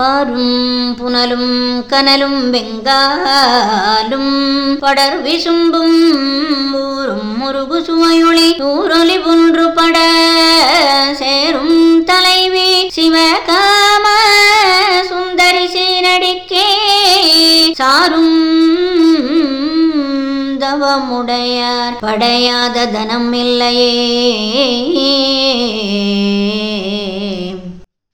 ஆறும் புனலும் கனலும் வெங்காலும் படர் விசும்பும் ஊரும் முருகு சுவையொளி ஊரொலி ஒன்று பட சேரும் தலைவி சிவகாம சுந்தரி சீரடிக்கே சாரும் தவமுடையார் படையாத தனம் இல்லையே.